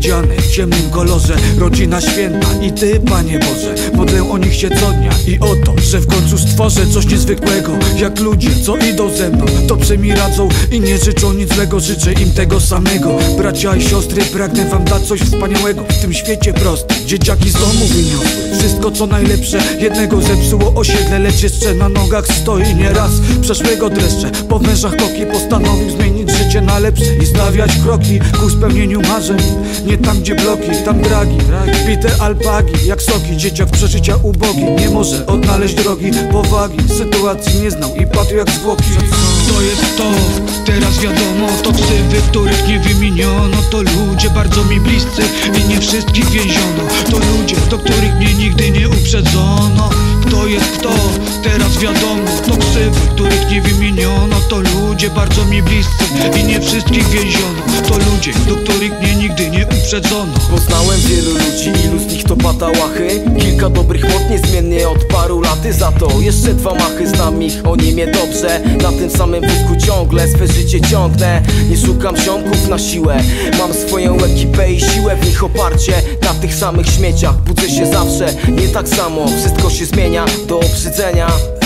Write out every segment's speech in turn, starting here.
widziany w ciemnym kolorze. Rodzina święta i Ty, Panie Boże. Modlę o nich się co dnia i o to, że w końcu stworzę coś niezwykłego. Jak ludzie, co idą ze mną, dobrze mi radzą I nie życzą nic złego, życzę im tego samego. Bracia i siostry, pragnę wam dać coś wspaniałego W tym świecie prostym, dzieciaki z domu wyniosły Wszystko co najlepsze, jednego zepsuło osiedle Lecz jeszcze na nogach stoi nieraz. Przeszłego dreszcze, po wężach koki Postanowił zmienić życie na lepsze I stawiać kroki ku spełnieniu marzeń. Nie tam gdzie bloki, tam dragi. Pite alpagi, jak soki. Dzieciak przeżycia ubogi. Nie może odnaleźć drogi, powagi Sytuacji nie znał i padł jak zwłoki. To jest to, teraz wiadomo To ksywy, których nie wymieniono. To ludzie bardzo mi bliscy I nie wszystkich więziono. To ludzie, do których mnie nigdy nie uprzedzono. Kto jest kto, teraz wiadomo To ksywy, których nie wymieniono To ludzie bardzo mi bliscy I nie wszystkich więziono. To ludzie, do których mnie nigdy nie uprzedzono. Poznałem wielu ludzi, ilu z nich to patałachy Kilka dobrych mod niezmiennie od paru laty. Za to jeszcze dwa machy, znam ich, oni mnie dobrze Na tym samym wózku ciągle swe życie ciągnę. Nie szukam ziomków na siłę Mam swoją ekipę i siłę w nich oparcie. Na tych samych śmieciach budzę się zawsze Nie tak samo, wszystko się zmienia do obrzydzenia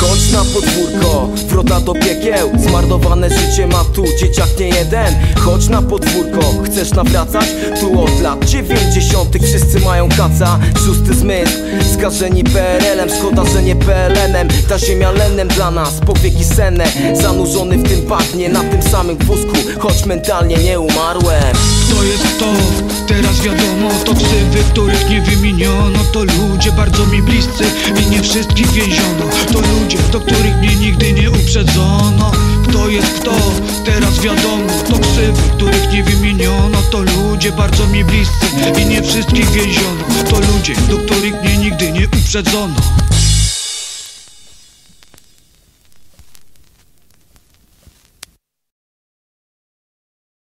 Chodź na podwórko, wrota do piekieł. Zmarnowane życie ma tu dzieciak nie jeden. Chodź na podwórko, chcesz nawracać? Tu od lat dziewięćdziesiątych wszyscy mają kaca. Szósty zmysł, skażeni PRL-em Szkoda, że nie PLN-em Ta ziemia lenem dla nas, powieki senne. Zanurzony w tym bagnie, na tym samym wózku. Choć mentalnie nie umarłem. To jest to, teraz wiadomo. To ksywy, których nie wymieniono. To ludzie bardzo mi bliscy I nie wszystkich więziono do których mnie nigdy nie uprzedzono. Kto jest kto, teraz wiadomo. To ksywy, których nie wymieniono. To ludzie bardzo mi bliscy I nie wszystkich więziono. To ludzie, do których mnie nigdy nie uprzedzono